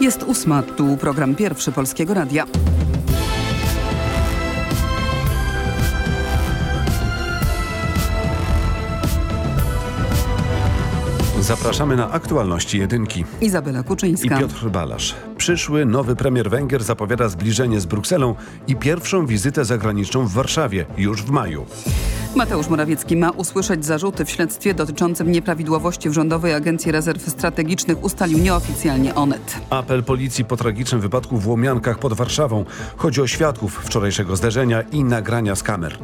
Jest ósma, tu program pierwszy Polskiego Radia. Zapraszamy na aktualności jedynki. Izabela I Kuczyńska. Piotr Balasz. Przyszły nowy premier Węgier zapowiada zbliżenie z Brukselą i pierwszą wizytę zagraniczną w Warszawie już w maju. Mateusz Morawiecki ma usłyszeć zarzuty w śledztwie dotyczącym nieprawidłowości w Rządowej Agencji Rezerw Strategicznych, ustalił nieoficjalnie Onet. Apel policji po tragicznym wypadku w Łomiankach pod Warszawą. Chodzi o świadków wczorajszego zderzenia i nagrania z kamer.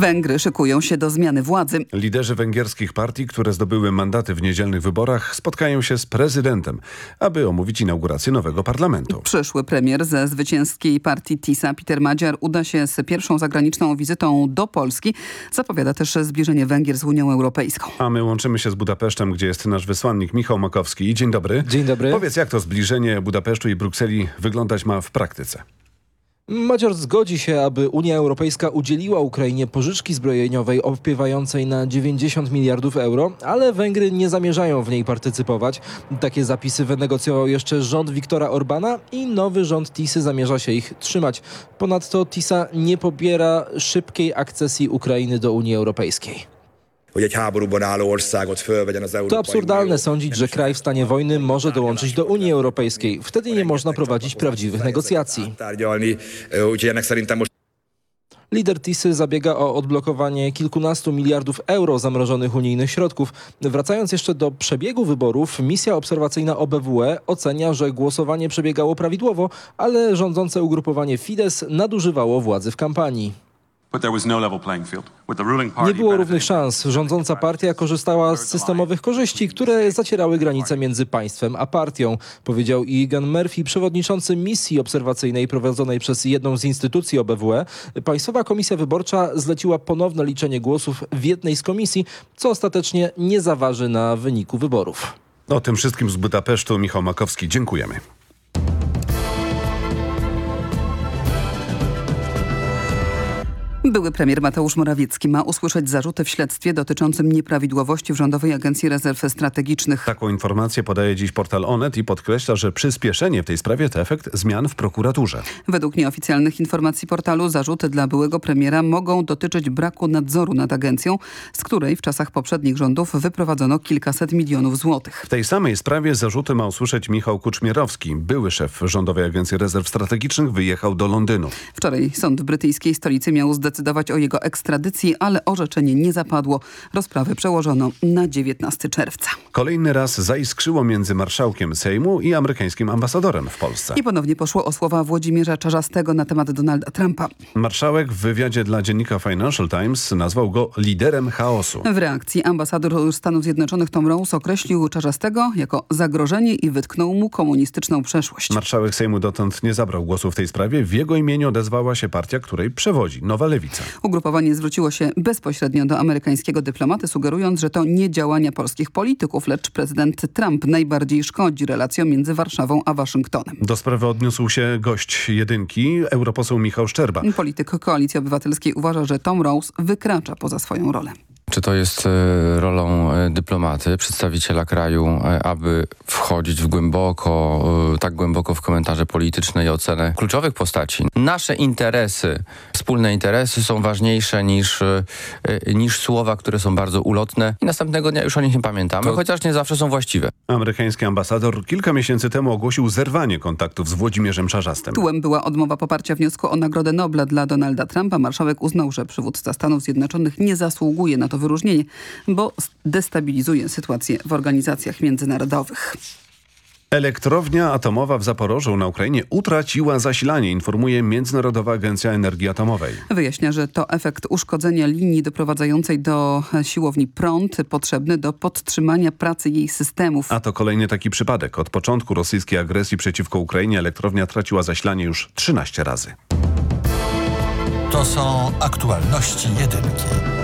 Węgry szykują się do zmiany władzy. Liderzy węgierskich partii, które zdobyły mandaty w niedzielnych wyborach, spotkają się z prezydentem, aby omówić inaugurację nowego parlamentu. Przyszły premier ze zwycięskiej partii TISA, Peter Madziar, uda się z pierwszą zagraniczną wizytą do Polski. Zapowiada też zbliżenie Węgier z Unią Europejską. A my łączymy się z Budapesztem, gdzie jest nasz wysłannik Michał Makowski. Dzień dobry. Dzień dobry. Powiedz, jak to zbliżenie Budapesztu i Brukseli wyglądać ma w praktyce? Madziar zgodzi się, aby Unia Europejska udzieliła Ukrainie pożyczki zbrojeniowej opiewającej na 90 miliardów euro, ale Węgry nie zamierzają w niej partycypować. Takie zapisy wynegocjował jeszcze rząd Viktora Orbana i nowy rząd Tisy zamierza się ich trzymać. Ponadto Tisa nie pobiera szybkiej akcesji Ukrainy do Unii Europejskiej. To absurdalne sądzić, że kraj w stanie wojny może dołączyć do Unii Europejskiej. Wtedy nie można prowadzić prawdziwych negocjacji. Most Lider Tisy zabiega o odblokowanie kilkunastu miliardów euro zamrożonych unijnych środków. Wracając jeszcze do przebiegu wyborów, misja obserwacyjna OBWE ocenia, że głosowanie przebiegało prawidłowo, ale rządzące ugrupowanie Fidesz nadużywało władzy w kampanii. But there was no level playing field. With the ruling party Nie było równych szans. Rządząca partia korzystała z systemowych korzyści, które zacierały granice między państwem a partią, powiedział Egan Murphy, przewodniczący misji obserwacyjnej prowadzonej przez jedną z instytucji OBWE. Państwowa Komisja Wyborcza zleciła ponowne liczenie głosów w jednej z komisji, co ostatecznie nie zaważy na wyniku wyborów. O tym wszystkim z Budapesztu Michał Makowski. Dziękujemy. Były premier Mateusz Morawiecki ma usłyszeć zarzuty w śledztwie dotyczącym nieprawidłowości w Rządowej Agencji Rezerw Strategicznych. Taką informację podaje dziś portal Onet i podkreśla, że przyspieszenie w tej sprawie to efekt zmian w prokuraturze. Według nieoficjalnych informacji portalu zarzuty dla byłego premiera mogą dotyczyć braku nadzoru nad agencją, z której w czasach poprzednich rządów wyprowadzono kilkaset milionów złotych. W tej samej sprawie zarzuty ma usłyszeć Michał Kuczmierowski. Były szef Rządowej Agencji Rezerw Strategicznych wyjechał do Londynu. Wczoraj sąd w brytyjskiej stolicy miał zdecydować o jego ekstradycji, ale orzeczenie nie zapadło. Rozprawę przełożono na 19 czerwca. Kolejny raz zaiskrzyło między marszałkiem Sejmu i amerykańskim ambasadorem w Polsce. I ponownie poszło o słowa Włodzimierza Czarzastego na temat Donalda Trumpa. Marszałek w wywiadzie dla dziennika Financial Times nazwał go liderem chaosu. W reakcji ambasador Stanów Zjednoczonych Tom Rose określił Czarzastego jako zagrożenie i wytknął mu komunistyczną przeszłość. Marszałek Sejmu dotąd nie zabrał głosu w tej sprawie. W jego imieniu odezwała się partia, której przewodzi Nowa Lewica. Ugrupowanie zwróciło się bezpośrednio do amerykańskiego dyplomaty, sugerując, że to nie działania polskich polityków, lecz prezydent Trump najbardziej szkodzi relacjom między Warszawą a Waszyngtonem. Do sprawy odniósł się gość jedynki, europoseł Michał Szczerba. Polityk Koalicji Obywatelskiej uważa, że Tom Rose wykracza poza swoją rolę. Czy to jest e, rolą e, dyplomaty, przedstawiciela kraju, e, aby wchodzić w głęboko, tak głęboko w komentarze polityczne i ocenę kluczowych postaci? Nasze interesy, wspólne interesy są ważniejsze niż, niż słowa, które są bardzo ulotne i następnego dnia już o nich nie pamiętamy, chociaż nie zawsze są właściwe. Amerykański ambasador kilka miesięcy temu ogłosił zerwanie kontaktów z Włodzimierzem Czarzastym. Tytułem była odmowa poparcia wniosku o Nagrodę Nobla dla Donalda Trumpa. Marszałek uznał, że przywódca Stanów Zjednoczonych nie zasługuje na to wyróżnienie, bo destabilizuje sytuację w organizacjach międzynarodowych. Elektrownia atomowa w Zaporożu na Ukrainie utraciła zasilanie, informuje Międzynarodowa Agencja Energii Atomowej. Wyjaśnia, że to efekt uszkodzenia linii doprowadzającej do siłowni prąd potrzebny do podtrzymania pracy jej systemów. A to kolejny taki przypadek. Od początku rosyjskiej agresji przeciwko Ukrainie elektrownia traciła zasilanie już 13 razy. To są aktualności jedynki.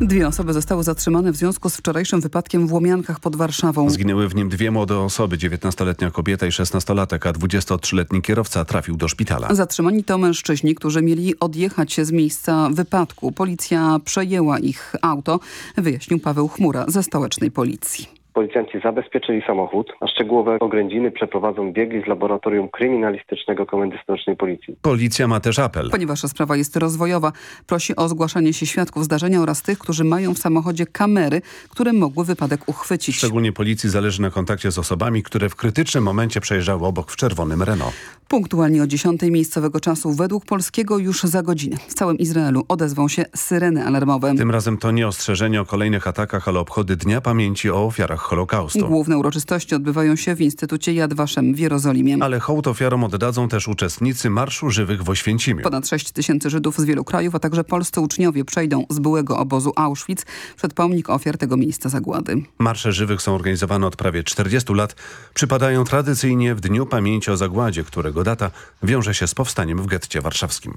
Dwie osoby zostały zatrzymane w związku z wczorajszym wypadkiem w Łomiankach pod Warszawą. Zginęły w nim dwie młode osoby, 19-letnia kobieta i 16-latek, a 23-letni kierowca trafił do szpitala. Zatrzymani to mężczyźni, którzy mieli odjechać z miejsca wypadku. Policja przejęła ich auto, wyjaśnił Paweł Chmura ze stołecznej policji. Policjanci zabezpieczyli samochód, a szczegółowe oględziny przeprowadzą biegli z laboratorium kryminalistycznego Komendy Stołecznej Policji. Policja ma też apel. Ponieważ sprawa jest rozwojowa, prosi o zgłaszanie się świadków zdarzenia oraz tych, którzy mają w samochodzie kamery, które mogły wypadek uchwycić. Szczególnie policji zależy na kontakcie z osobami, które w krytycznym momencie przejeżdżały obok w czerwonym Renault. Punktualnie o 10 miejscowego czasu według polskiego już za godzinę. W całym Izraelu odezwą się syreny alarmowe. Tym razem to nie ostrzeżenie o kolejnych atakach, ale obchody Dnia Pamięci o ofiarach Holokaustu. Główne uroczystości odbywają się w Instytucie Yad Vashem w Jerozolimie. Ale hołd ofiarom oddadzą też uczestnicy Marszu Żywych w Oświęcimiu. Ponad 6 tysięcy Żydów z wielu krajów, a także polscy uczniowie przejdą z byłego obozu Auschwitz przed pomnik ofiar tego miejsca zagłady. Marsze Żywych są organizowane od prawie 40 lat. Przypadają tradycyjnie w Dniu Pamięci o Zagładzie, którego data wiąże się z powstaniem w getcie warszawskim.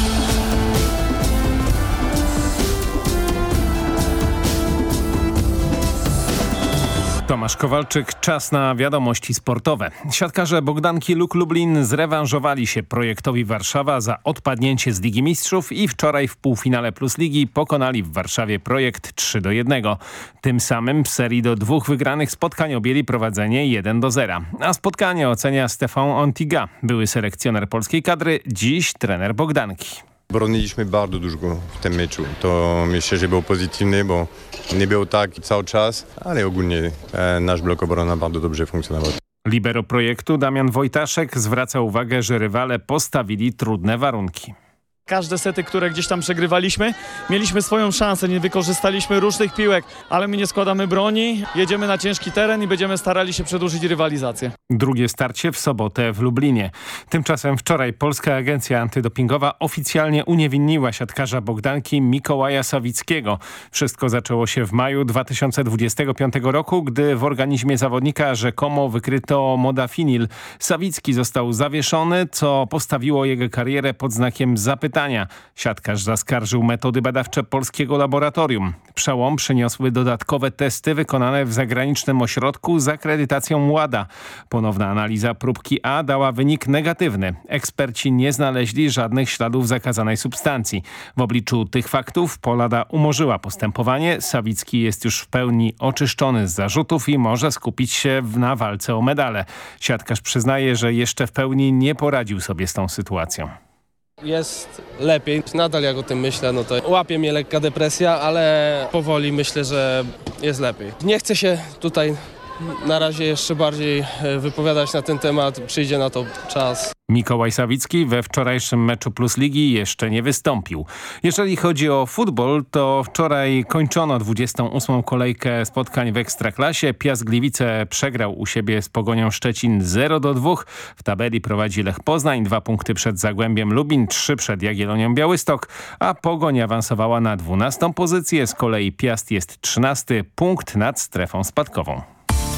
Tomasz Kowalczyk, czas na wiadomości sportowe. Siatkarze Bogdanki Luk Lublin zrewanżowali się projektowi Warszawa za odpadnięcie z Ligi Mistrzów i wczoraj w półfinale Plus Ligi pokonali w Warszawie projekt 3 do 1. Tym samym w serii do dwóch wygranych spotkań objęli prowadzenie 1 do 0. A spotkanie ocenia Stefan Ontiga, były selekcjoner polskiej kadry, dziś trener Bogdanki. Broniliśmy bardzo dużo w tym meczu. To myślę, że było pozytywne, bo nie było tak cały czas, ale ogólnie e, nasz blok obronna bardzo dobrze funkcjonował. Libero projektu Damian Wojtaszek zwraca uwagę, że rywale postawili trudne warunki. Każde sety, które gdzieś tam przegrywaliśmy, mieliśmy swoją szansę, nie wykorzystaliśmy różnych piłek, ale my nie składamy broni, jedziemy na ciężki teren i będziemy starali się przedłużyć rywalizację. Drugie starcie w sobotę w Lublinie. Tymczasem wczoraj Polska Agencja Antydopingowa oficjalnie uniewinniła siatkarza Bogdanki Mikołaja Sawickiego. Wszystko zaczęło się w maju 2025 roku, gdy w organizmie zawodnika rzekomo wykryto modafinil. Sawicki został zawieszony, co postawiło jego karierę pod znakiem zapytania. Siatkarz zaskarżył metody badawcze polskiego laboratorium. Przełom przyniosły dodatkowe testy wykonane w zagranicznym ośrodku z akredytacją WADA. Ponowna analiza próbki A dała wynik negatywny. Eksperci nie znaleźli żadnych śladów zakazanej substancji. W obliczu tych faktów Polada umorzyła postępowanie. Sawicki jest już w pełni oczyszczony z zarzutów i może skupić się na walce o medale. Siatkarz przyznaje, że jeszcze w pełni nie poradził sobie z tą sytuacją. Jest lepiej. Nadal jak o tym myślę, no to łapie mnie lekka depresja, ale powoli myślę, że jest lepiej. Nie chcę się tutaj na razie jeszcze bardziej e, wypowiadać na ten temat. Przyjdzie na to czas. Mikołaj Sawicki we wczorajszym meczu Plus Ligi jeszcze nie wystąpił. Jeżeli chodzi o futbol, to wczoraj kończono 28. kolejkę spotkań w Ekstraklasie. Piast Gliwice przegrał u siebie z Pogonią Szczecin 0 do 2. W tabeli prowadzi Lech Poznań, dwa punkty przed Zagłębiem Lubin, trzy przed Jagiellonią Białystok, a Pogoń awansowała na 12. pozycję. Z kolei Piast jest 13, punkt nad strefą spadkową.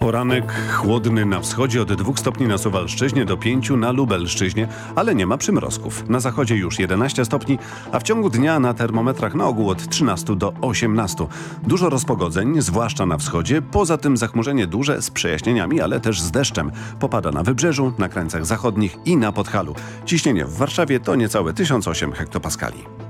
Poranek chłodny na wschodzie od 2 stopni na Suwalszczyźnie do 5 na Lubelszczyźnie, ale nie ma przymrozków. Na zachodzie już 11 stopni, a w ciągu dnia na termometrach na ogół od 13 do 18. Dużo rozpogodzeń, zwłaszcza na wschodzie, poza tym zachmurzenie duże z przejaśnieniami, ale też z deszczem. Popada na wybrzeżu, na krańcach zachodnich i na Podhalu. Ciśnienie w Warszawie to niecałe 1008 hektopaskali.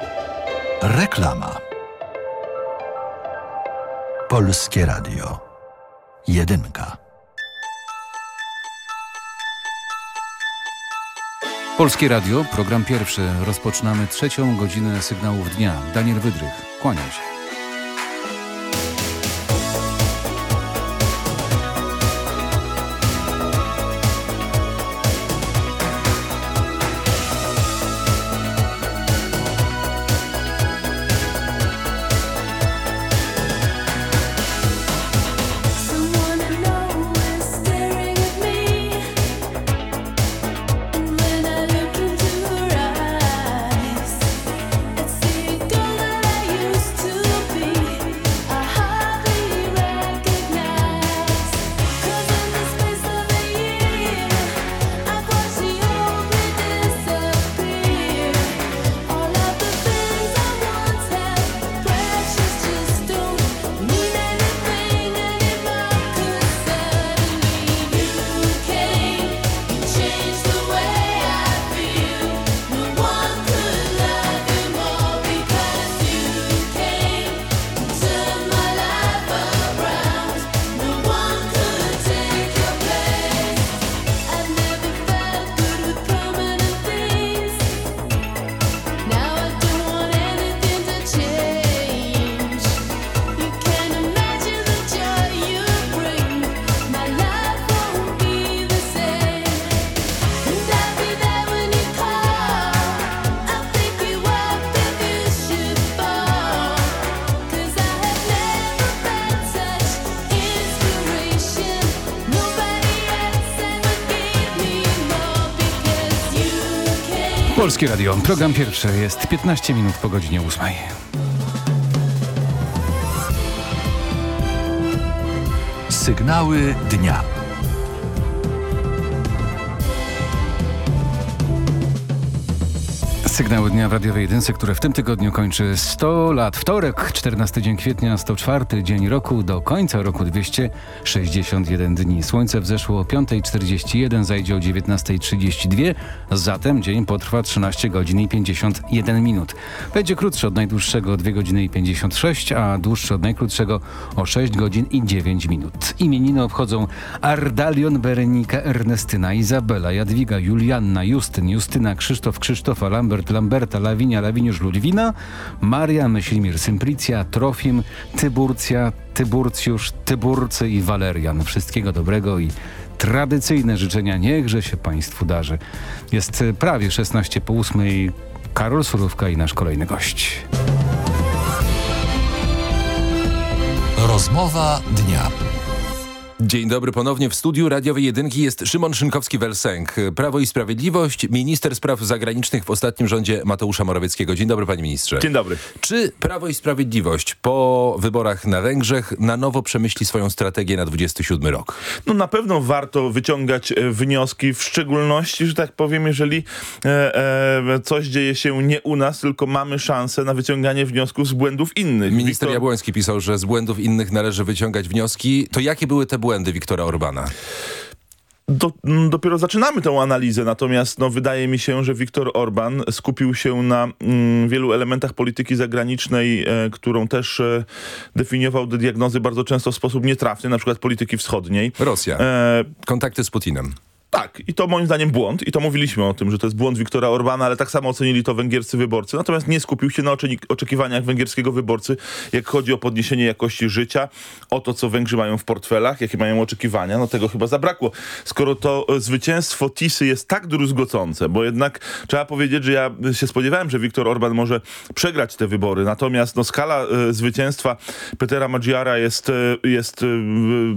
Reklama. Polskie Radio. Jedynka. Polskie Radio, program pierwszy. Rozpoczynamy trzecią godzinę sygnałów dnia. Daniel Wydrych, kłaniam się. Radio, program pierwszy jest 15 minut po godzinie 8. Sygnały dnia. Sygnały dnia w radiowej jedynce, które w tym tygodniu kończy 100 lat. Wtorek, 14 dzień kwietnia, 104 dzień roku, do końca roku 261 dni. Słońce wzeszło o 5.41, zajdzie o 19.32, zatem dzień potrwa 13 godzin i 51 minut. Będzie krótszy od najdłuższego 2 godziny i 56, a dłuższy od najkrótszego o 6 godzin i 9 minut. Imieniny obchodzą Ardalion, Berenika, Ernestyna, Izabela, Jadwiga, Julianna, Justyn, Justyna, Krzysztof, Krzysztofa, Lambert, Lamberta, Lawinia, Lawiniusz, Ludwina, Maria, Myślimir, Symplicja, Trofim, Tyburcja, Tyburcjusz, Tyburcy i Walerian. Wszystkiego dobrego i tradycyjne życzenia niechże się Państwu darzy. Jest prawie 16 po 8. Karol Surówka i nasz kolejny gość. Rozmowa dnia. Dzień dobry ponownie w studiu radiowej jedynki jest Szymon Szynkowski-Welsenk. Prawo i Sprawiedliwość, minister spraw zagranicznych w ostatnim rządzie Mateusza Morawieckiego. Dzień dobry panie ministrze. Dzień dobry. Czy Prawo i Sprawiedliwość po wyborach na Węgrzech na nowo przemyśli swoją strategię na 27 rok? No na pewno warto wyciągać e, wnioski, w szczególności, że tak powiem, jeżeli e, e, coś dzieje się nie u nas, tylko mamy szansę na wyciąganie wniosków z błędów innych. Minister Wiktor... Jabłoński pisał, że z błędów innych należy wyciągać wnioski. To jakie były te błędy Wiktora Orbana? Do, dopiero zaczynamy tę analizę, natomiast no, wydaje mi się, że Viktor Orban skupił się na mm, wielu elementach polityki zagranicznej, e, którą też e, definiował do diagnozy bardzo często w sposób nietrafny, na przykład polityki wschodniej. Rosja. E, Kontakty z Putinem. Tak, i to moim zdaniem błąd. I to mówiliśmy o tym, że to jest błąd Viktora Orbana, ale tak samo ocenili to węgierscy wyborcy. Natomiast nie skupił się na oczekiwaniach węgierskiego wyborcy, jak chodzi o podniesienie jakości życia, o to, co Węgrzy mają w portfelach, jakie mają oczekiwania. No tego chyba zabrakło. Skoro to zwycięstwo Tisy jest tak druzgocące, bo jednak trzeba powiedzieć, że ja się spodziewałem, że Viktor Orban może przegrać te wybory. Natomiast no, skala e, zwycięstwa Petera Maggiara jest, e, jest e,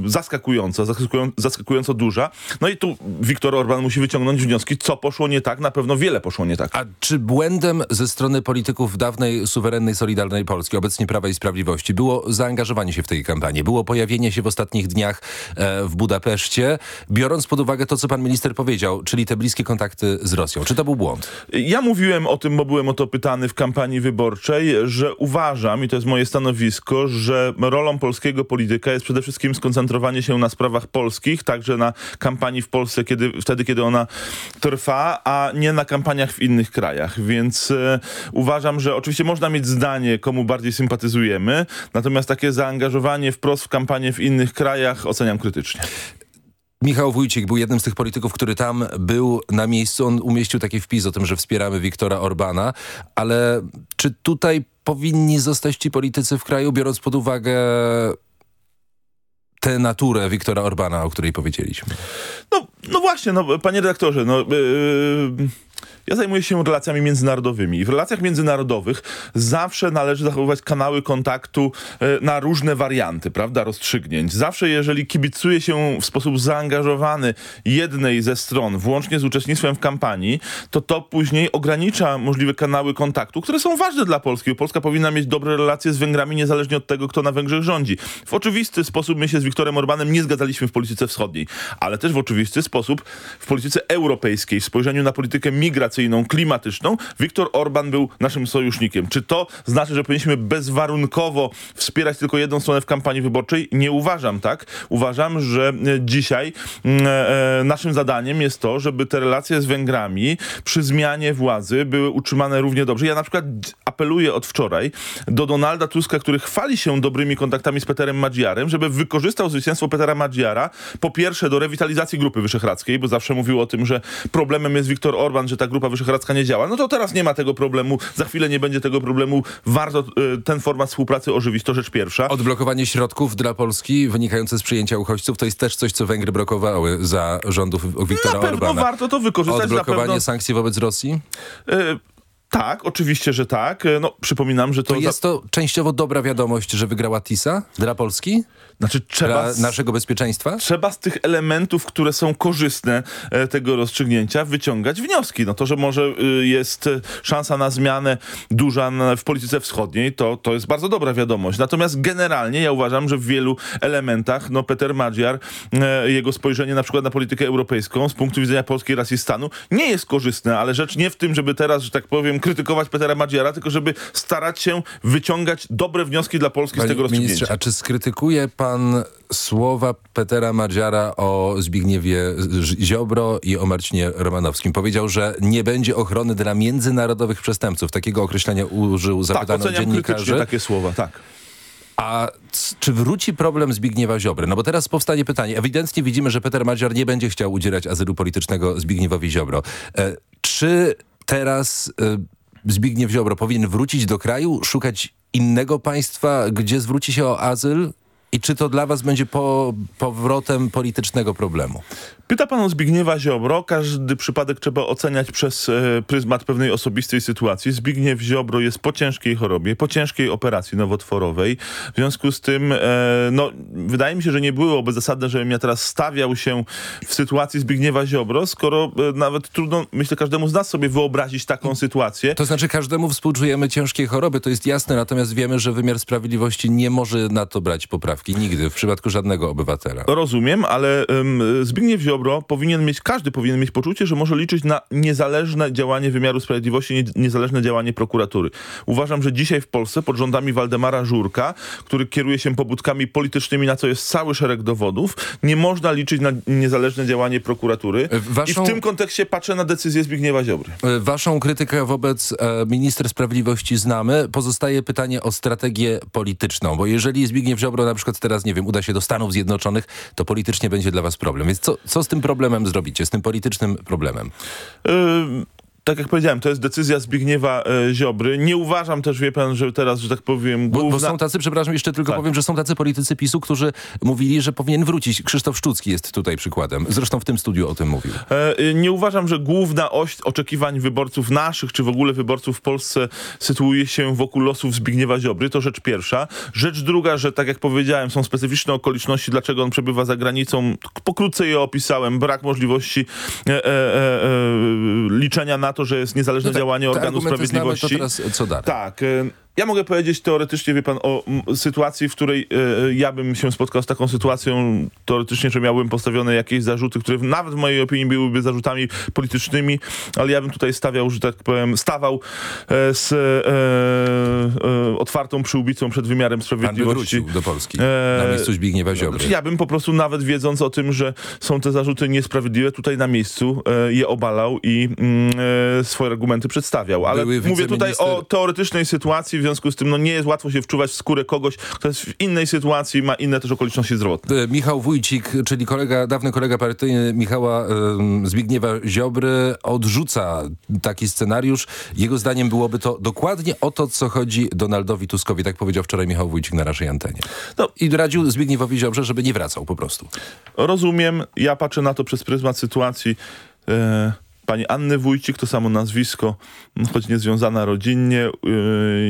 zaskakująca, zaskakująco, zaskakująco duża. No i tu Viktor Orban musi wyciągnąć wnioski, co poszło nie tak. Na pewno wiele poszło nie tak. A czy błędem ze strony polityków dawnej, suwerennej, solidarnej Polski, obecnie Prawa i Sprawiedliwości, było zaangażowanie się w tej kampanii? Było pojawienie się w ostatnich dniach e, w Budapeszcie, biorąc pod uwagę to, co pan minister powiedział, czyli te bliskie kontakty z Rosją. Czy to był błąd? Ja mówiłem o tym, bo byłem o to pytany w kampanii wyborczej, że uważam, i to jest moje stanowisko, że rolą polskiego polityka jest przede wszystkim skoncentrowanie się na sprawach polskich, także na kampanii w Polsce, kiedy, wtedy, kiedy ona trwa, a nie na kampaniach w innych krajach. Więc e, uważam, że oczywiście można mieć zdanie, komu bardziej sympatyzujemy, natomiast takie zaangażowanie wprost w kampanię w innych krajach oceniam krytycznie. Michał Wójcik był jednym z tych polityków, który tam był na miejscu. On umieścił taki wpis o tym, że wspieramy Wiktora Orbana, ale czy tutaj powinni zostać ci politycy w kraju, biorąc pod uwagę tę naturę Wiktora Orbana, o której powiedzieliśmy? No, no właśnie, no, panie redaktorze, no... Yy... Ja zajmuję się relacjami międzynarodowymi i w relacjach międzynarodowych zawsze należy zachowywać kanały kontaktu e, na różne warianty, prawda, rozstrzygnięć. Zawsze jeżeli kibicuje się w sposób zaangażowany jednej ze stron, włącznie z uczestnictwem w kampanii, to to później ogranicza możliwe kanały kontaktu, które są ważne dla Polski. Polska powinna mieć dobre relacje z Węgrami niezależnie od tego, kto na Węgrzech rządzi. W oczywisty sposób my się z Wiktorem Orbanem nie zgadzaliśmy w polityce wschodniej, ale też w oczywisty sposób w polityce europejskiej, w spojrzeniu na politykę migracyjną, klimatyczną, Viktor Orban był naszym sojusznikiem. Czy to znaczy, że powinniśmy bezwarunkowo wspierać tylko jedną stronę w kampanii wyborczej? Nie uważam tak. Uważam, że dzisiaj e, naszym zadaniem jest to, żeby te relacje z Węgrami przy zmianie władzy były utrzymane równie dobrze. Ja na przykład apeluję od wczoraj do Donalda Tuska, który chwali się dobrymi kontaktami z Peterem Madziarem, żeby wykorzystał zwycięstwo Petera Madziara po pierwsze do rewitalizacji Grupy Wyszehradzkiej, bo zawsze mówił o tym, że problemem jest Viktor Orban, że ta Grupa Wyszehradzka nie działa. No to teraz nie ma tego problemu, za chwilę nie będzie tego problemu. Warto y, ten format współpracy ożywić, to rzecz pierwsza. Odblokowanie środków dla Polski wynikające z przyjęcia uchodźców to jest też coś, co Węgry blokowały za rządów Viktora Na pewno Orbana. warto to wykorzystać. Odblokowanie pewno... sankcji wobec Rosji? Y tak, oczywiście, że tak. No, przypominam, że to... To jest to częściowo dobra wiadomość, że wygrała TISA dla Polski? Znaczy trzeba z- naszego bezpieczeństwa? Trzeba z tych elementów, które są korzystne e, tego rozstrzygnięcia, wyciągać wnioski. No to, że może y, jest e, szansa na zmianę duża na- w polityce wschodniej, to, to jest bardzo dobra wiadomość. Natomiast generalnie ja uważam, że w wielu elementach no Peter Madziar, e, jego spojrzenie na przykład na politykę europejską z punktu widzenia polskiej racji stanu nie jest korzystne, ale rzecz nie w tym, żeby teraz, że tak powiem, krytykować Petera Madziara, tylko żeby starać się wyciągać dobre wnioski dla Polski z Panie tego rozstrzygnięcia. ministrze, a czy skrytykuje pan słowa Petera Madziara o Zbigniewie Ziobro i o Marcinie Romanowskim? Powiedział, że nie będzie ochrony dla międzynarodowych przestępców. Takiego określenia użył Tak, zapytano krytycznie dziennikarzy. takie słowa, tak. A czy wróci problem Zbigniewa Ziobry? No bo teraz powstanie pytanie. Ewidentnie widzimy, że Peter Madziar nie będzie chciał udzielać azylu politycznego Zbigniewowi Ziobro. E, czy teraz e, Zbigniew Ziobro powinien wrócić do kraju, szukać innego państwa, gdzie zwróci się o azyl? I czy to dla was będzie po, powrotem politycznego problemu? Pyta pan o Zbigniewa Ziobro. Każdy przypadek trzeba oceniać przez e, pryzmat pewnej osobistej sytuacji. Zbigniew Ziobro jest po ciężkiej chorobie, po ciężkiej operacji nowotworowej. W związku z tym, e, no, wydaje mi się, że nie byłoby zasadne, żebym ja teraz stawiał się w sytuacji Zbigniewa Ziobro, skoro e, nawet trudno, myślę, każdemu z nas sobie wyobrazić taką sytuację. To znaczy każdemu współczujemy ciężkiej choroby, to jest jasne, natomiast wiemy, że wymiar sprawiedliwości nie może na to brać poprawki. Nigdy, w przypadku żadnego obywatela. Rozumiem, ale um, Zbigniew Ziobro powinien mieć, każdy powinien mieć poczucie, że może liczyć na niezależne działanie wymiaru sprawiedliwości, nie, niezależne działanie prokuratury. Uważam, że dzisiaj w Polsce pod rządami Waldemara Żurka, który kieruje się pobudkami politycznymi, na co jest cały szereg dowodów, nie można liczyć na niezależne działanie prokuratury. Waszą- I w tym kontekście patrzę na decyzję Zbigniewa Ziobry. E, Waszą krytykę wobec e, minister sprawiedliwości znamy. Pozostaje pytanie o strategię polityczną, bo jeżeli Zbigniew Ziobro na przykład teraz, nie wiem, uda się do Stanów Zjednoczonych, to politycznie będzie dla was problem. Więc co, co z tym problemem zrobicie, z tym politycznym problemem? Tak jak powiedziałem, to jest decyzja Zbigniewa e, Ziobry. Nie uważam też, wie pan, że teraz, że tak powiem, Bo, główna... bo są tacy, przepraszam, jeszcze tylko Tak. powiem, że są tacy politycy PiSu, którzy mówili, że powinien wrócić. Krzysztof Szczucki jest tutaj przykładem. Zresztą w tym studiu o tym mówił. E, y, Nie uważam, że główna oś oczekiwań wyborców naszych, czy w ogóle wyborców w Polsce sytuuje się wokół losów Zbigniewa Ziobry. To rzecz pierwsza. Rzecz druga, że tak jak powiedziałem, są specyficzne okoliczności, dlaczego on przebywa za granicą. Pokrótce je opisałem. Brak możliwości e, e, e, e, liczenia na to, że jest niezależne No tak, działanie organu argumenty znamy, to sprawiedliwości. teraz co dalej? Tak. Ja mogę powiedzieć teoretycznie, wie pan, o sytuacji, w której e, ja bym się spotkał z taką sytuacją, teoretycznie, że miałbym postawione jakieś zarzuty, które nawet w mojej opinii byłyby zarzutami politycznymi, ale ja bym tutaj stawiał, że tak powiem, stawał e, z e, e, otwartą przyłbicą przed wymiarem Pan by sprawiedliwości. do Polski E, na miejscu Zbigniewa Ziobry. Ja bym po prostu nawet wiedząc o tym, że są te zarzuty niesprawiedliwe, tutaj na miejscu je obalał i mm, swoje argumenty przedstawiał. Ale Były mówię tutaj o teoretycznej sytuacji, związku z tym no, nie jest łatwo się wczuwać w skórę kogoś, kto jest w innej sytuacji, ma inne też okoliczności zdrowotne. E, Michał Wójcik, czyli kolega, dawny kolega partyjny Michała em, Zbigniewa Ziobry odrzuca taki scenariusz. Jego zdaniem byłoby to dokładnie o to, co chodzi Donaldowi Tuskowi. Tak powiedział wczoraj Michał Wójcik na naszej antenie. No. I radził Zbigniewowi Ziobrze, żeby nie wracał po prostu. Rozumiem, ja patrzę na to przez pryzmat sytuacji e, pani Anny Wójcik, to samo nazwisko, m, choć nie związana rodzinnie, e,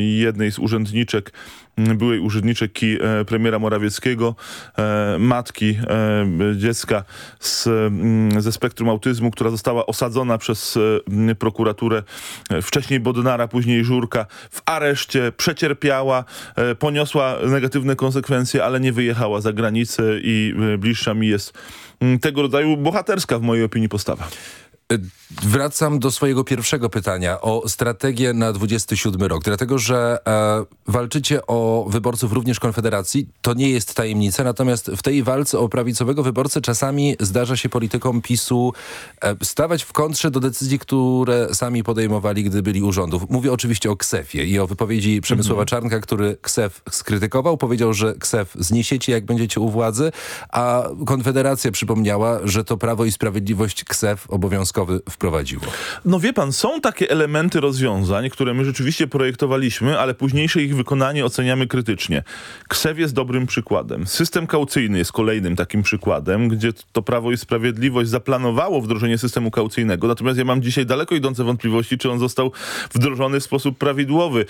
jednej z urzędniczek, m, byłej urzędniczki e, premiera Morawieckiego, e, matki e, dziecka z, m, ze spektrum autyzmu, która została osadzona przez prokuraturę, wcześniej Bodnara, później Żurka, w areszcie, przecierpiała, poniosła negatywne konsekwencje, ale nie wyjechała za granicę i bliższa mi jest tego rodzaju bohaterska w mojej opinii postawa. Wracam do swojego pierwszego pytania o strategię na 27 rok, dlatego że e, walczycie o wyborców również Konfederacji. To nie jest tajemnica, natomiast w tej walce o prawicowego wyborcę czasami zdarza się politykom PiSu e, stawać w kontrze do decyzji, które sami podejmowali, gdy byli u rządów. Mówię oczywiście o Ksefie i o wypowiedzi Przemysława Czarnka, który Ksef skrytykował. Powiedział, że Ksef zniesiecie, jak będziecie u władzy, a Konfederacja przypomniała, że to Prawo i Sprawiedliwość Ksef obowiązkowo wprowadziło. No wie pan, są takie elementy rozwiązań, które my rzeczywiście projektowaliśmy, ale późniejsze ich wykonanie oceniamy krytycznie. KSEW jest dobrym przykładem. System kaucyjny jest kolejnym takim przykładem, gdzie to Prawo i Sprawiedliwość zaplanowało wdrożenie systemu kaucyjnego, natomiast ja mam dzisiaj daleko idące wątpliwości, czy on został wdrożony w sposób prawidłowy.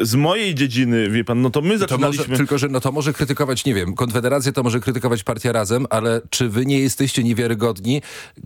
Z mojej dziedziny, wie pan, no to my zaczynaliśmy... To może, tylko, że no to może krytykować, nie wiem, Konfederację to może krytykować Partia Razem, ale czy wy nie jesteście niewiarygodni,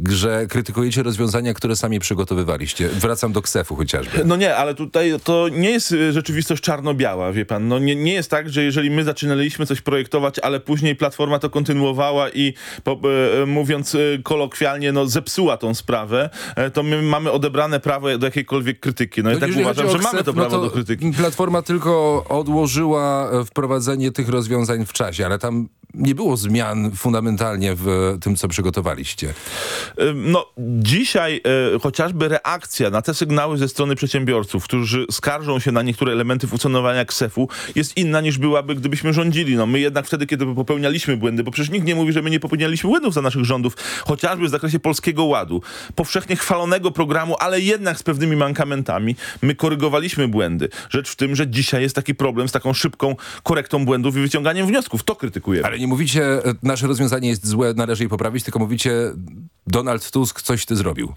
że krytykujecie rozwiązania, które sami przygotowywaliście? Wracam do KSEF-u chociażby. No nie, ale tutaj to nie jest y, rzeczywistość czarno-biała, wie pan. No nie, nie jest tak, że jeżeli my zaczynaliśmy coś projektować, ale później Platforma to kontynuowała i po, e, mówiąc e, kolokwialnie, no zepsuła tą sprawę, e, to my mamy odebrane prawo do jakiejkolwiek krytyki. No ja tak uważam, że mamy to no prawo to do krytyki. Platforma tylko odłożyła e, wprowadzenie tych rozwiązań w czasie, ale tam nie było zmian fundamentalnie w tym, co przygotowaliście. No, dzisiaj e, chociażby reakcja na te sygnały ze strony przedsiębiorców, którzy skarżą się na niektóre elementy funkcjonowania KSEF-u, jest inna niż byłaby, gdybyśmy rządzili. No, my jednak wtedy, kiedy popełnialiśmy błędy, bo przecież nikt nie mówi, że my nie popełnialiśmy błędów za naszych rządów, chociażby w zakresie Polskiego Ładu, powszechnie chwalonego programu, ale jednak z pewnymi mankamentami, my korygowaliśmy błędy. Rzecz w tym, że dzisiaj jest taki problem z taką szybką korektą błędów i wyciąganiem wniosków. To krytykujemy. Ale nie mówicie, e, nasze rozwiązanie jest złe, należy je poprawić, tylko mówicie, Donald Tusk coś ty zrobił.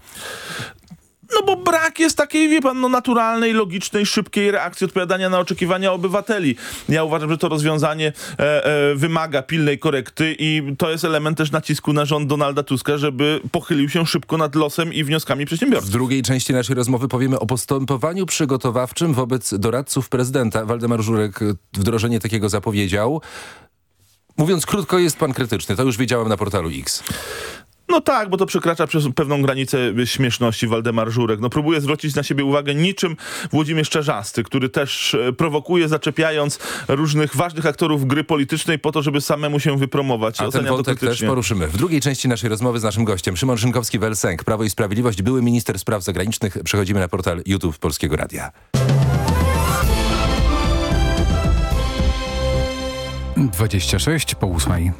No bo brak jest takiej, wie pan, no naturalnej, logicznej, szybkiej reakcji odpowiadania na oczekiwania obywateli. Ja uważam, że to rozwiązanie e, e, wymaga pilnej korekty i to jest element też nacisku na rząd Donalda Tuska, żeby pochylił się szybko nad losem i wnioskami przedsiębiorców. W drugiej części naszej rozmowy powiemy o postępowaniu przygotowawczym wobec doradców prezydenta. Waldemar Żurek wdrożenie takiego zapowiedział. Mówiąc krótko, jest pan krytyczny. To już wiedziałem na portalu X. No tak, bo to przekracza przez pewną granicę śmieszności Waldemar Żurek. No próbuje zwrócić na siebie uwagę niczym Włodzimierz Czerzasty, który też e, prowokuje, zaczepiając różnych ważnych aktorów gry politycznej po to, żeby samemu się wypromować. A Oceniam ten wątek to też poruszymy. W drugiej części naszej rozmowy z naszym gościem Szymon Szynkowski-Welsenk, Prawo i Sprawiedliwość, były minister spraw zagranicznych. Przechodzimy na portal YouTube Polskiego Radia. 26 po ósmej.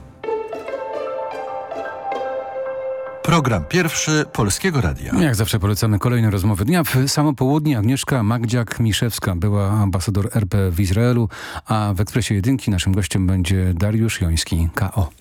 Program pierwszy Polskiego Radia. Jak zawsze polecamy kolejne rozmowy dnia. W samo południe Agnieszka Magdziak-Miszewska była ambasador RP w Izraelu, a w Ekspresie Jedynki naszym gościem będzie Dariusz Joński, KO.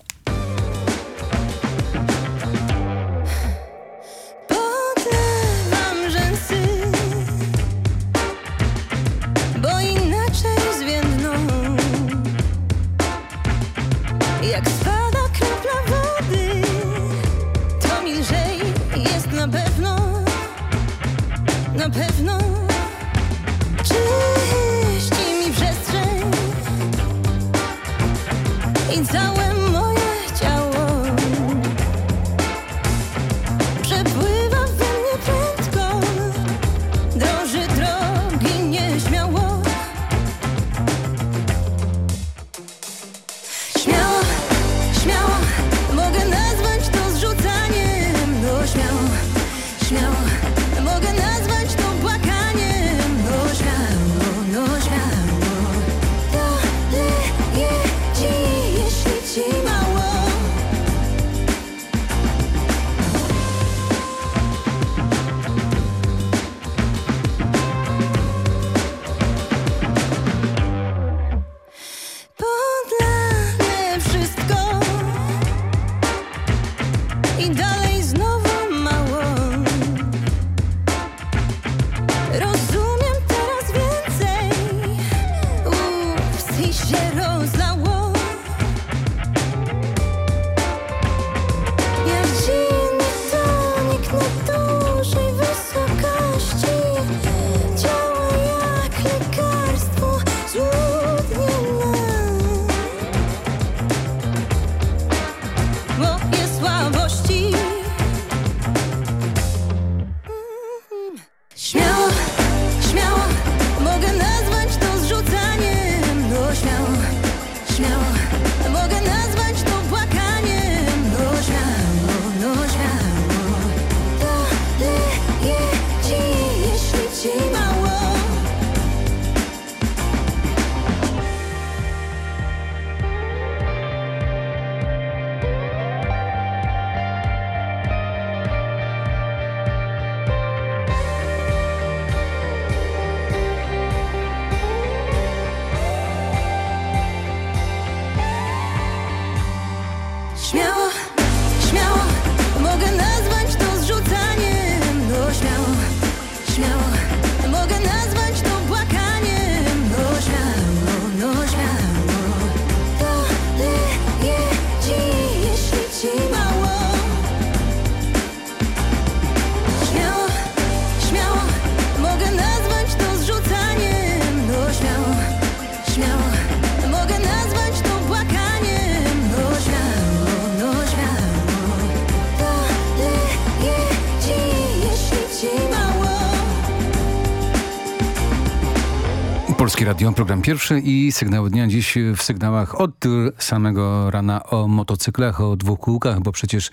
Polskie Radio, program pierwszy i sygnały dnia dziś w sygnałach od samego rana o motocyklach, o dwóch kółkach, bo przecież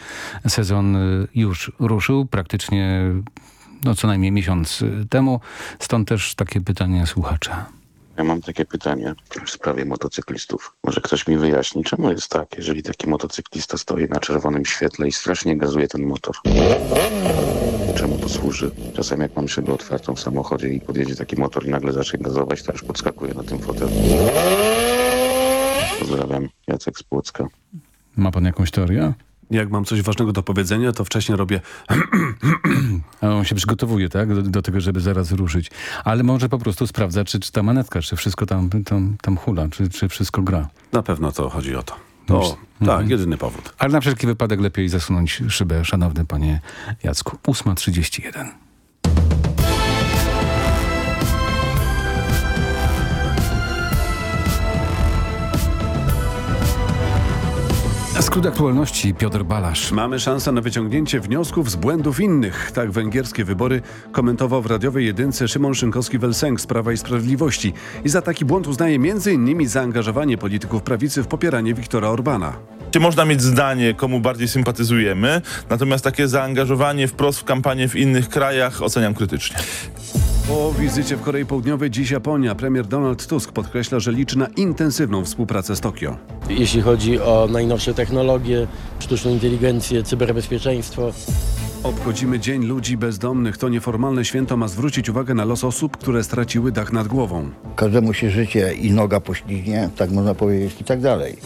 sezon już ruszył praktycznie no, co najmniej miesiąc temu. Stąd też takie pytanie słuchacza. Ja mam takie pytanie w sprawie motocyklistów. Może ktoś mi wyjaśni, czemu jest tak, jeżeli taki motocyklista stoi na czerwonym świetle i strasznie gazuje ten motor? Czemu to służy? Czasem jak mam szybę otwartą w samochodzie i podjedzie taki motor i nagle zacznie gazować, to już podskakuje na tym fotelu. Pozdrawiam, Jacek z Płocka. Ma pan jakąś teorię? Jak mam coś ważnego do powiedzenia, to wcześniej robię... A on się przygotowuje, tak? Do, do, tego, żeby zaraz ruszyć. Ale może po prostu sprawdza, czy, czy ta manetka, czy wszystko tam, tam, tam hula, czy, czy wszystko gra. Na pewno to chodzi o to. To, Myśl- tak, Mhm. jedyny powód. Ale na wszelki wypadek lepiej zasunąć szybę, szanowny panie Jacku. 8.31. Skrót aktualności Piotr Balasz. Mamy szansę na wyciągnięcie wniosków z błędów innych. Tak węgierskie wybory komentował w radiowej jedynce Szymon Szynkowski-Welsenk z Prawa i Sprawiedliwości. I za taki błąd uznaje m.in. zaangażowanie polityków prawicy w popieranie Viktora Orbana. Czy można mieć zdanie, komu bardziej sympatyzujemy, natomiast takie zaangażowanie wprost w kampanię w innych krajach oceniam krytycznie. Po wizycie w Korei Południowej dziś Japonia. Premier Donald Tusk podkreśla, że liczy na intensywną współpracę z Tokio. Jeśli chodzi o najnowsze technologie, sztuczną inteligencję, cyberbezpieczeństwo. Obchodzimy Dzień Ludzi Bezdomnych. To nieformalne święto ma zwrócić uwagę na los osób, które straciły dach nad głową. Każdemu się życie i noga poślizgnie, tak można powiedzieć i tak dalej.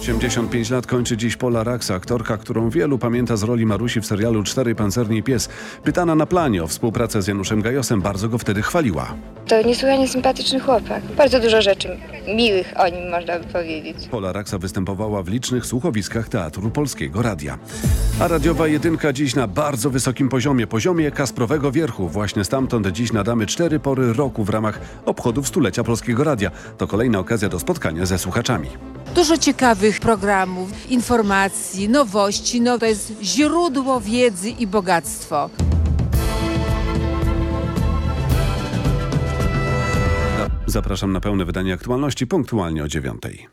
85 lat kończy dziś Pola Raxa, aktorka, którą wielu pamięta z roli Marusi w serialu Cztery Pancerni i Pies. Pytana na planie o współpracę z Januszem Gajosem, bardzo go wtedy chwaliła. To niesłychanie sympatyczny chłopak. Bardzo dużo rzeczy miłych o nim można by powiedzieć. Pola Raxa występowała w licznych słuchowiskach Teatru Polskiego Radia. A radiowa jedynka dziś na bardzo wysokim poziomie, poziomie Kasprowego Wierchu. Właśnie stamtąd dziś nadamy cztery pory roku w ramach obchodów stulecia Polskiego Radia. To kolejna okazja do spotkania ze słuchaczami. Dużo ciekawych programów, informacji, nowości. No to jest źródło wiedzy i bogactwo. Zapraszam na pełne wydanie aktualności punktualnie o dziewiątej.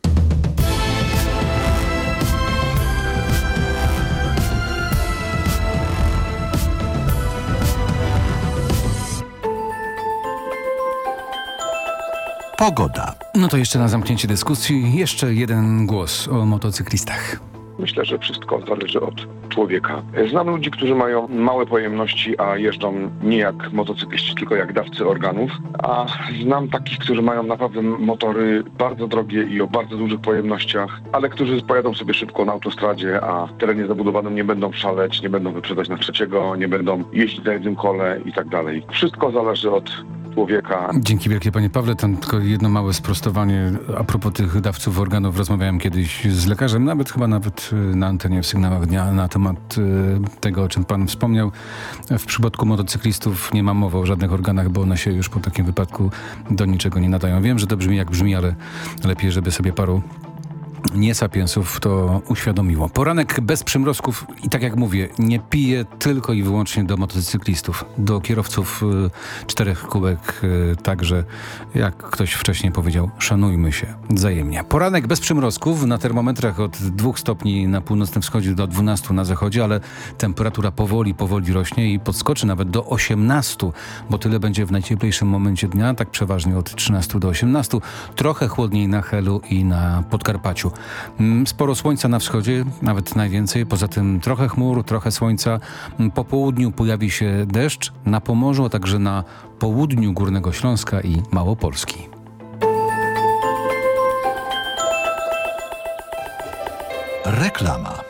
Pogoda. No to jeszcze na zamknięcie dyskusji jeszcze jeden głos o motocyklistach. Myślę, że wszystko zależy od człowieka. Znam ludzi, którzy mają małe pojemności, a jeżdżą nie jak motocykliści, tylko jak dawcy organów. A znam takich, którzy mają naprawdę motory bardzo drogie i o bardzo dużych pojemnościach, ale którzy pojadą sobie szybko na autostradzie, a w terenie zabudowanym nie będą szaleć, nie będą wyprzedzać na trzeciego, nie będą jeździć na jednym kole i tak dalej. Wszystko zależy od człowieka. Dzięki wielkie panie Pawle. Tam tylko jedno małe sprostowanie a propos tych dawców organów. Rozmawiałem kiedyś z lekarzem, nawet chyba nawet na antenie w sygnałach dnia na temat y, tego, o czym pan wspomniał. W przypadku motocyklistów nie ma mowy o żadnych organach, bo one się już po takim wypadku do niczego nie nadają. Wiem, że to brzmi jak brzmi, ale lepiej, żeby sobie paru niesapiensów to uświadomiło. Poranek bez przymrozków i tak jak mówię, nie piję tylko i wyłącznie do motocyklistów, do kierowców y, czterech kółek y, także, jak ktoś wcześniej powiedział, szanujmy się wzajemnie. Poranek bez przymrozków na termometrach od 2 stopni na północnym wschodzie do 12 na zachodzie, ale temperatura powoli, powoli rośnie i podskoczy nawet do 18, bo tyle będzie w najcieplejszym momencie dnia, tak przeważnie od 13 do 18. Trochę chłodniej na Helu i na Podkarpaciu. Mm, Sporo słońca na wschodzie, nawet najwięcej. Poza tym trochę chmur, trochę słońca. Mm, Po południu pojawi się deszcz na Pomorzu, a także na południu Górnego Śląska i Małopolski. Reklama.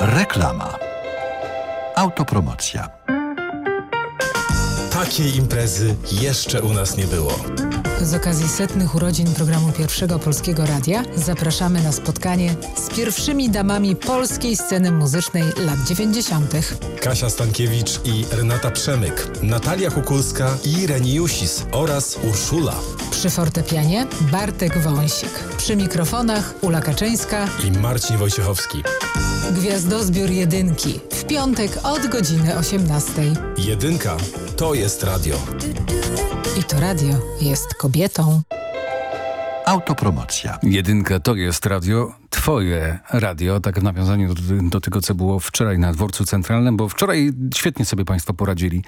Reklama. Autopromocja. Takiej imprezy jeszcze u nas nie było. Z okazji setnych urodzin programu Pierwszego Polskiego Radia zapraszamy na spotkanie z pierwszymi damami polskiej sceny muzycznej lat 90. Kasia Stankiewicz i Renata Przemyk, Natalia Kukulska i Reni Jusis oraz Urszula. Przy fortepianie Bartek Wąsik. Przy mikrofonach Ula Kaczyńska i Marcin Wojciechowski. Gwiazdozbiór Jedynki w piątek od godziny 18. Jedynka to jest radio. I to radio jest kobietą. Autopromocja. Jedynka to jest radio, twoje radio, tak w nawiązaniu do, do, tego, co było wczoraj na dworcu centralnym, bo wczoraj świetnie sobie państwo poradzili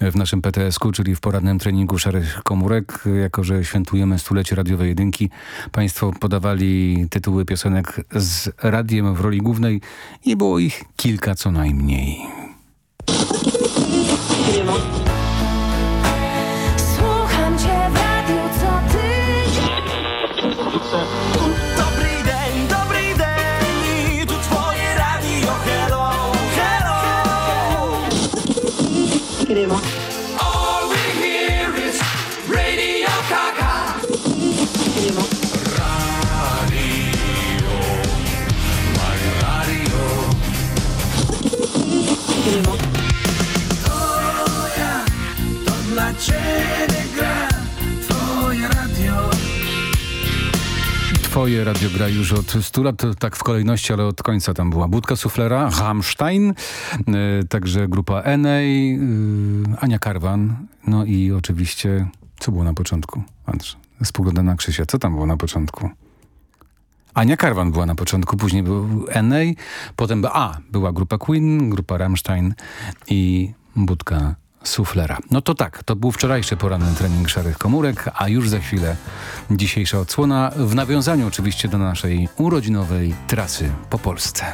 w naszym PTSQ, czyli w poradnym treningu szarych komórek, jako że świętujemy stulecie radiowej jedynki. Państwo podawali tytuły piosenek z radiem w roli głównej i było ich kilka co najmniej. Słucham All we hear is Radio Twoje radio gra już od 100 lat, tak w kolejności, ale od końca tam była Budka Suflera, Rammstein, y, także grupa Enej, y, Ania Karwan, no i oczywiście, co było na początku? Patrz, spoglądam na Krzysia, co tam było na początku? Ania Karwan była na początku, później był Enej, potem a, była grupa Queen, grupa Rammstein i Budka Suflera. No to tak, to był wczorajszy poranny trening szarych komórek, a już za chwilę dzisiejsza odsłona w nawiązaniu oczywiście do naszej urodzinowej trasy po Polsce.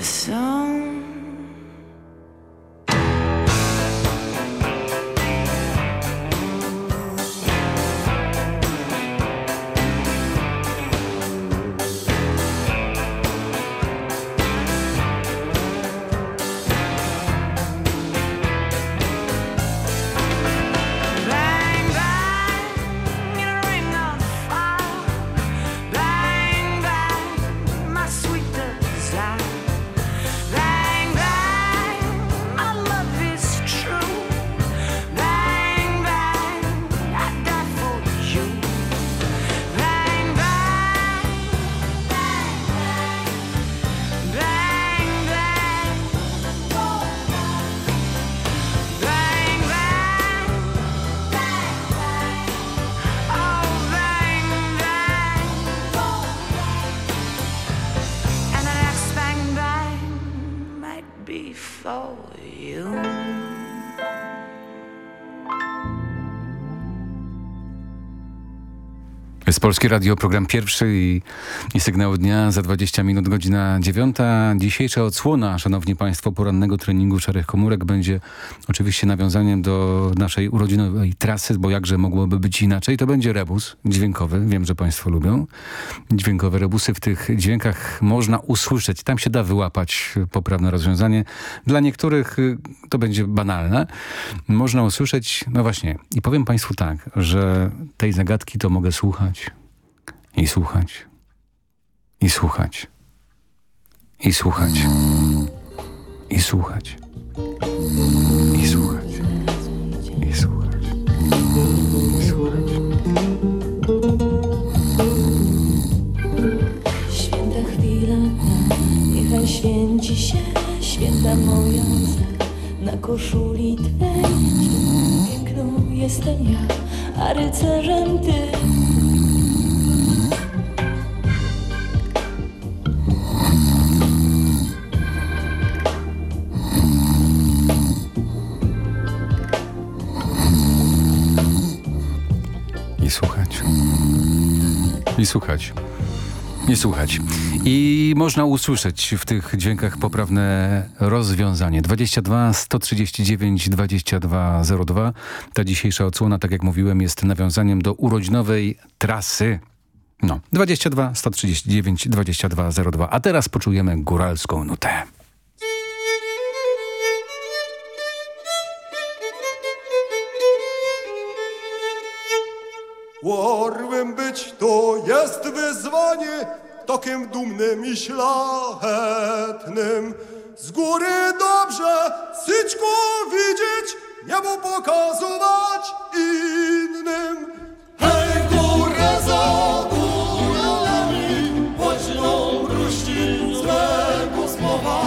was song. Polskie Radio, program pierwszy i, i sygnał dnia za 20 minut, godzina dziewiąta. Dzisiejsza odsłona, szanowni państwo, porannego treningu Szarych Komórek będzie oczywiście nawiązaniem do naszej urodzinowej trasy, bo jakże mogłoby być inaczej. To będzie rebus dźwiękowy, wiem, że państwo lubią. Dźwiękowe rebusy w tych dźwiękach można usłyszeć. Tam się da wyłapać poprawne rozwiązanie. Dla niektórych y, to będzie banalne. Można usłyszeć, no właśnie, i powiem państwu tak, że tej zagadki to mogę słuchać i słuchać i słuchać i słuchać i słuchać i słuchać i słuchać. Święta chwila, niechaj święci się święta moja na koszuli twej. Piękną jestem ja, a rycerzem ty. Słuchać. I słuchać. I można usłyszeć w tych dźwiękach poprawne rozwiązanie. 22 139 2202. Ta dzisiejsza odsłona, tak jak mówiłem, jest nawiązaniem do urodzinowej trasy. No, 22 139 2202. A teraz poczujemy góralską nutę. Orłem być to jest wyzwanie, tokiem dumnym i szlachetnym. Z góry dobrze syczku widzieć, niebo pokazywać innym. Hej, górę za górami, głośną mruści złego słowa.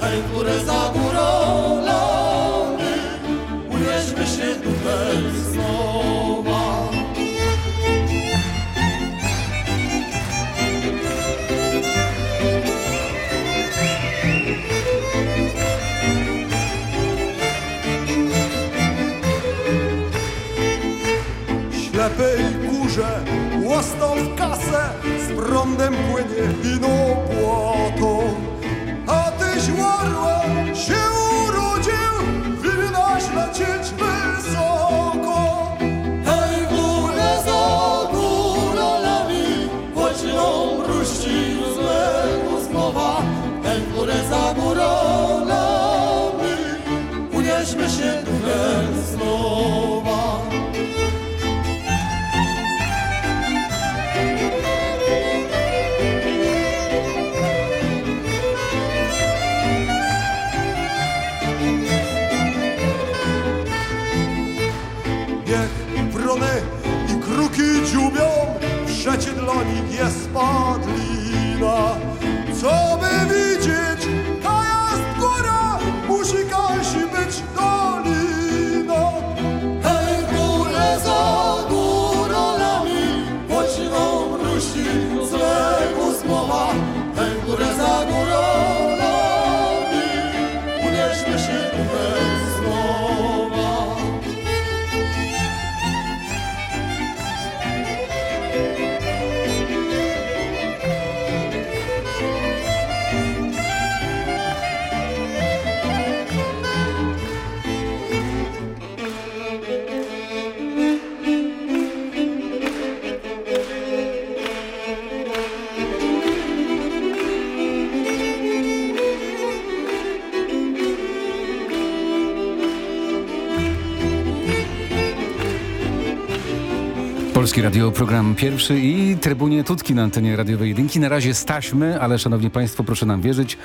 Hej, górę za górami, łostą w kasę z prądem płynie ino Polski Radio, program pierwszy i trybunie Tutki na antenie radiowej jedynki. Na razie staśmy, ale szanowni państwo, proszę nam wierzyć.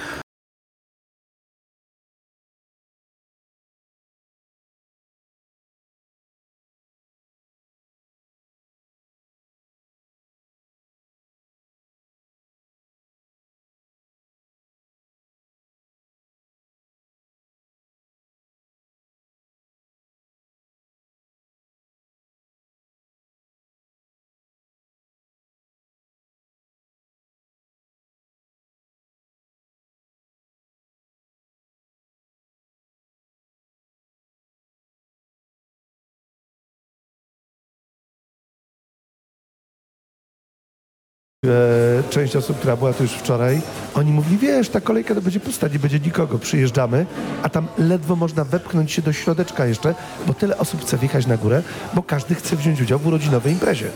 Część osób, która była tu już wczoraj, oni mówili, wiesz, ta kolejka to będzie pusta, nie będzie nikogo, przyjeżdżamy, a tam ledwo można wepchnąć się do środeczka jeszcze, bo tyle osób chce wjechać na górę, bo każdy chce wziąć udział w urodzinowej imprezie.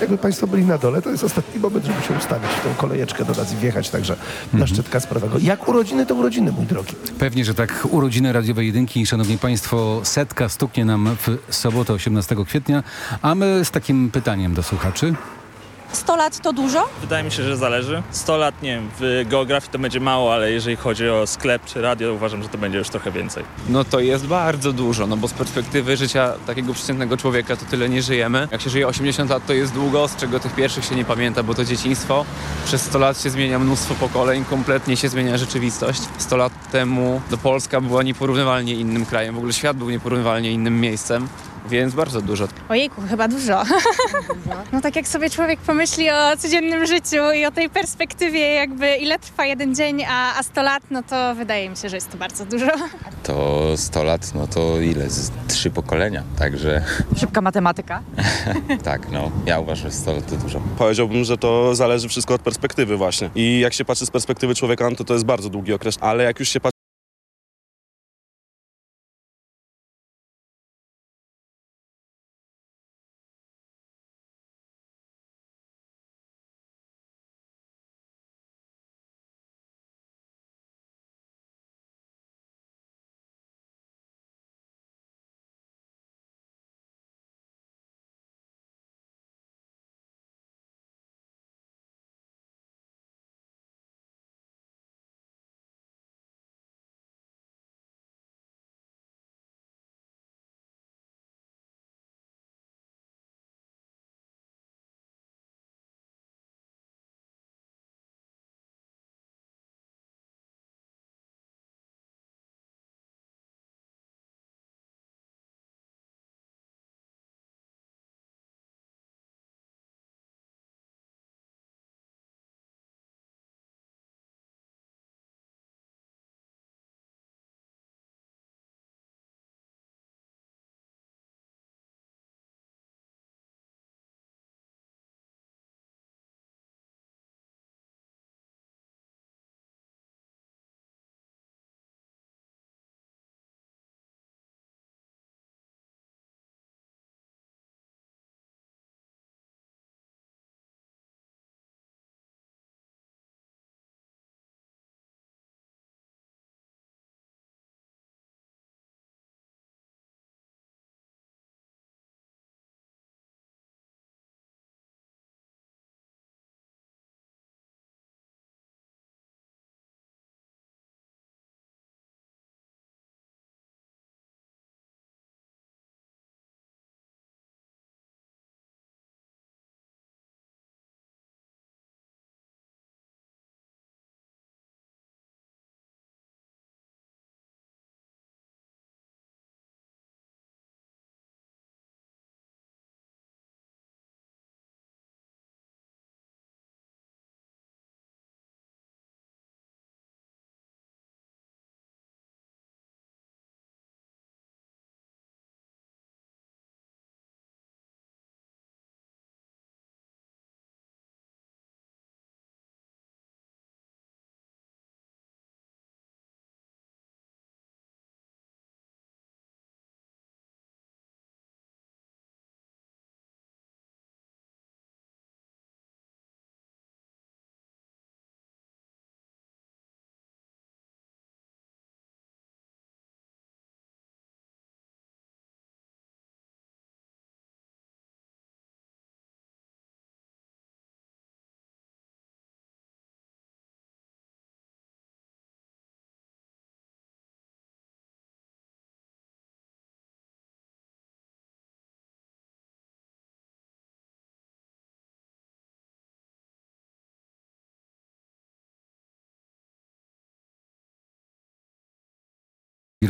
Jakby Państwo byli na dole, to jest ostatni moment, żeby się ustawić w tą kolejeczkę do nas i wjechać także na szczyt Kasprowego. Jak urodziny, to urodziny, mój drogi. Pewnie, że tak. Urodziny radiowej jedynki. Szanowni Państwo, setka stuknie nam w sobotę 18 kwietnia, a my z takim pytaniem do słuchaczy. 100 lat to dużo? Wydaje mi się, że zależy. 100 lat, nie wiem, w geografii to będzie mało, ale jeżeli chodzi o sklep czy radio, uważam, że to będzie już trochę więcej. No to jest bardzo dużo, no bo z perspektywy życia takiego przeciętnego człowieka to tyle nie żyjemy. Jak się żyje 80 lat, to jest długo, z czego tych pierwszych się nie pamięta, bo to dzieciństwo. Przez 100 lat się zmienia mnóstwo pokoleń, kompletnie się zmienia rzeczywistość. 100 lat temu do Polska była nieporównywalnie innym krajem, w ogóle świat był nieporównywalnie innym miejscem, więc bardzo dużo. Ojejku, chyba dużo. No tak jak sobie człowiek pomyśli o codziennym życiu i o tej perspektywie jakby ile trwa jeden dzień, a, a 100 lat, no to wydaje mi się, że jest to bardzo dużo. To 100 lat, no to ile? Z trzy pokolenia, także Szybka matematyka. tak, no. Ja uważam, że 100 lat to dużo. Powiedziałbym, że to zależy wszystko od perspektywy właśnie. I jak się patrzy z perspektywy człowieka, no to to jest bardzo długi okres, ale jak już się patrzy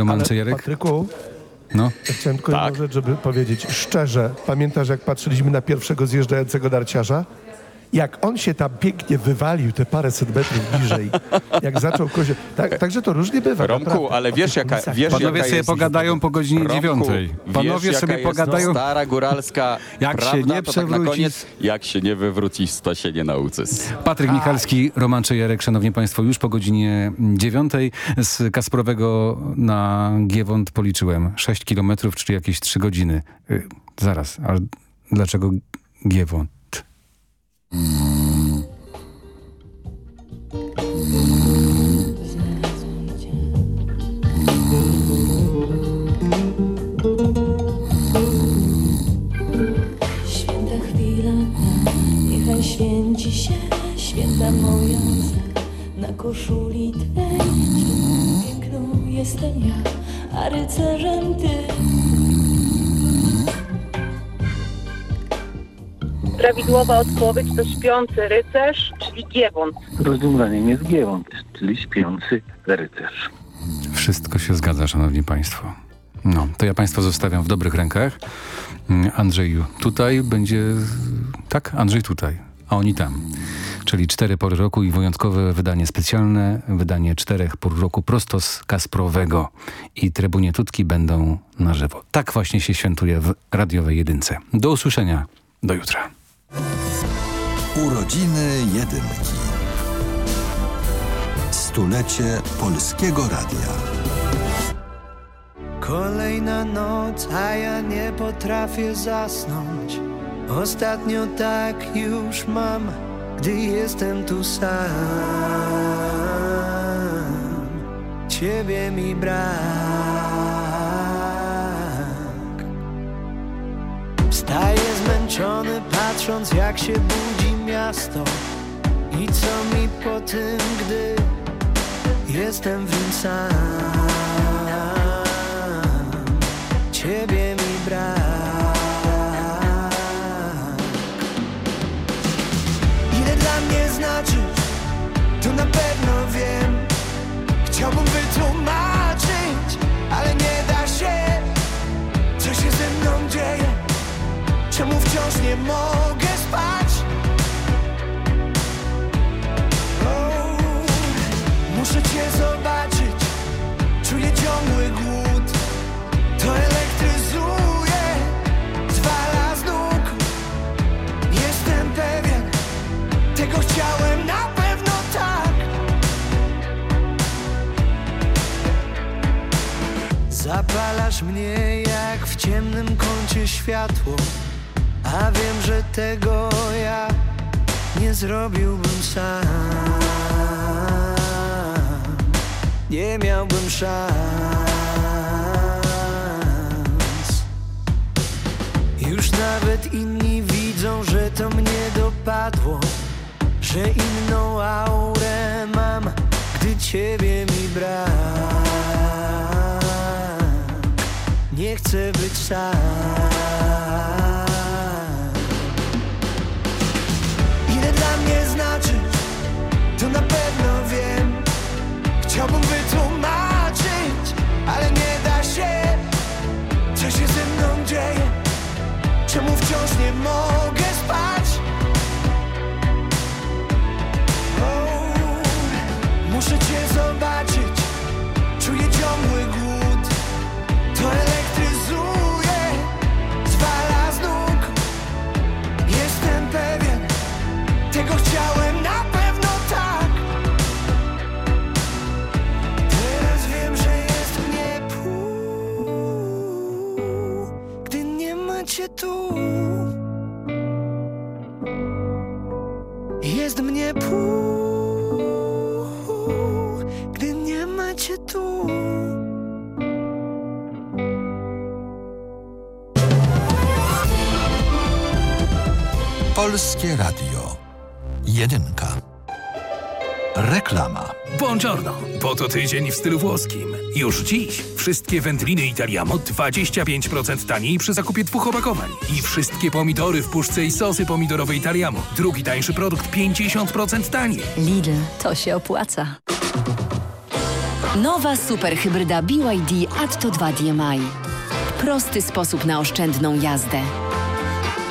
Romance Ale, Jarek? Patryku, No. ja chciałem tylko jedną rzecz, żeby powiedzieć szczerze. Pamiętasz, jak patrzyliśmy na pierwszego zjeżdżającego darciarza? Jak on się tam pięknie wywalił te paręset metrów bliżej, jak zaczął kozioł. Tak, także to różnie bywa. Romku, naprawdę. ale wiesz jaka, wiesz Panowie jaka sobie jest... pogadają po godzinie dziewiątej. Panowie wiesz, sobie jaka jest pogadają. stara góralska Jak się prawda, nie to tak na przewrócisz- koniec, jak się nie wywrócisz, to się nie nauczysz. Patryk Michalski, Roman Czejarek, szanowni państwo, już po godzinie dziewiątej z Kasprowego na Giewont policzyłem 6 kilometrów, czyli jakieś 3 godziny. Y, zaraz, ale dlaczego Giewont? Święta chwila, niechaj święci się Święta moja na koszuli Twej. Piękną jestem ja, a rycerzem Ty Prawidłowa odpowiedź to śpiący rycerz, czyli giewont. Rozumianiem jest Giewont, czyli śpiący rycerz. Wszystko się zgadza, szanowni państwo. No, to ja państwa zostawiam w dobrych rękach. Mm, Andrzej tutaj będzie... Tak? Andrzej tutaj, a oni tam. Czyli cztery pory roku i wyjątkowe wydanie specjalne, wydanie czterech pór roku prosto z Kasprowego. I Trybunie Tutki będą na żywo. Tak właśnie się świętuje w radiowej jedynce. Do usłyszenia. Do jutra. Urodziny Jedynki. Stulecie Polskiego Radia. Kolejna noc, a ja nie potrafię zasnąć. Ostatnio tak już mam, gdy jestem tu sam. Ciebie mi brak. Wstaję zmęczony, patrząc jak się budzi miasto. I co mi po tym, gdy jestem w nim sam. Ciebie mi brak. Wciąż nie mogę spać? O, muszę cię zobaczyć, czuję ciągły głód. To elektryzuje, zwala z nóg. Jestem pewien, tego chciałem na pewno tak. Zapalasz mnie jak w ciemnym kącie światło, a wiem, że tego ja nie zrobiłbym sam. Nie miałbym szans. Już nawet inni widzą, że to mnie dopadło, że inną aurę mam, gdy ciebie mi brak. Nie chcę być sam. Mnie znaczy, to na pewno wiem. Chciałbym wytłumaczyć, ale nie da się. Co się ze mną dzieje? Czemu wciąż nie mogę spać? O, muszę cię zobaczyć, czuję ciągły Polskie Radio. Jedynka. Reklama. Buongiorno, bo to tydzień w stylu włoskim. Już dziś wszystkie wędliny Italiamo 25% taniej przy zakupie dwóch opakowań. I wszystkie pomidory w puszce i sosy pomidorowe Italiamo. Drugi tańszy produkt 50% taniej. Lidl, to się opłaca. Nowa superhybryda BYD Atto 2 DMI. Prosty sposób na oszczędną jazdę.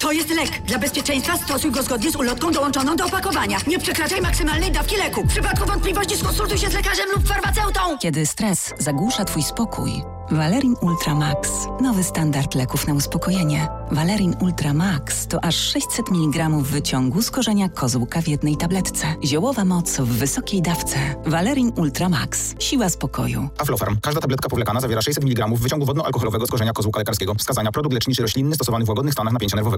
To jest lek. Dla bezpieczeństwa stosuj go zgodnie z ulotką dołączoną do opakowania. Nie przekraczaj maksymalnej dawki leku. W przypadku wątpliwości skonsultuj się z lekarzem lub farmaceutą. Kiedy stres zagłusza Twój spokój, Valerin Ultra Max. Nowy standard leków na uspokojenie. Valerin Ultra Max to aż 600 mg wyciągu z korzenia kozłka w jednej tabletce. Ziołowa moc w wysokiej dawce. Valerin Ultra Max. Siła spokoju. Aflofarm. Każda tabletka powlekana zawiera 600 mg wyciągu wodno-alkoholowego z korzenia kozłka lekarskiego. Wskazania produkt leczniczy roślinny stosowany w łagodnych stanach napięcia nerwowego.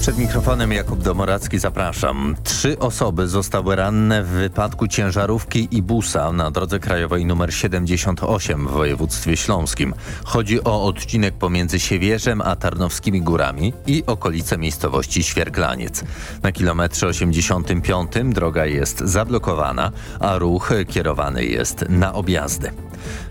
Przed mikrofonem Jakub Domoracki zapraszam. Trzy osoby zostały ranne w wypadku ciężarówki i busa na drodze krajowej nr 78 w województwie śląskim. Chodzi o odcinek pomiędzy Siewierzem a Tarnowskimi Górami i okolice miejscowości Świerklaniec. Na kilometrze 85 droga jest zablokowana, a ruch kierowany jest na objazdy.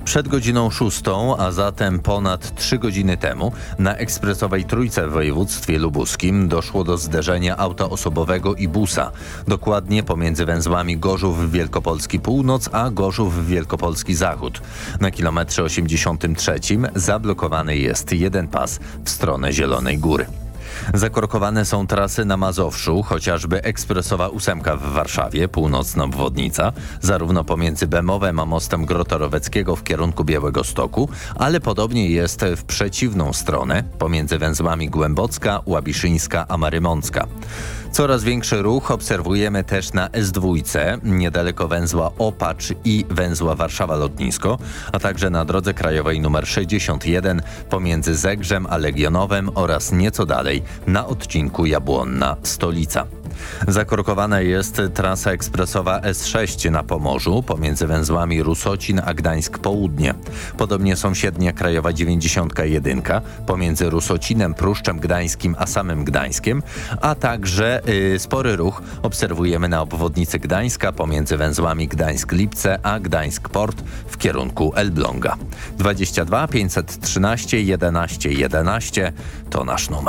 Przed godziną szóstą, a zatem ponad trzy godziny temu, na ekspresowej trójce w województwie lubuskim doszło do zderzenia auta osobowego i busa. Dokładnie pomiędzy węzłami Gorzów Wielkopolski Północ a Gorzów Wielkopolski Zachód. Na kilometrze 83 zablokowany jest jeden pas w stronę Zielonej Góry. Zakorkowane są trasy na Mazowszu, chociażby ekspresowa ósemka w Warszawie, północna obwodnica, zarówno pomiędzy Bemowem a mostem Grotoroweckiego w kierunku Białego Stoku, ale podobnie jest w przeciwną stronę, pomiędzy węzłami Głębocka, Łabiszyńska a Marymącka. Coraz większy ruch obserwujemy też na S2, niedaleko węzła Opacz i węzła Warszawa Lotnisko, a także na drodze krajowej nr 61 pomiędzy Zegrzem a Legionowem oraz nieco dalej na odcinku Jabłonna Stolica. Zakorkowana jest trasa ekspresowa S6 na Pomorzu pomiędzy węzłami Rusocin a Gdańsk Południe. Podobnie sąsiednia krajowa 91 pomiędzy Rusocinem, Pruszczem Gdańskim a samym Gdańskiem, a także y, spory ruch obserwujemy na obwodnicy Gdańska pomiędzy węzłami Gdańsk-Lipce a Gdańsk-Port w kierunku Elbląga. 22 513 11 11 to nasz numer.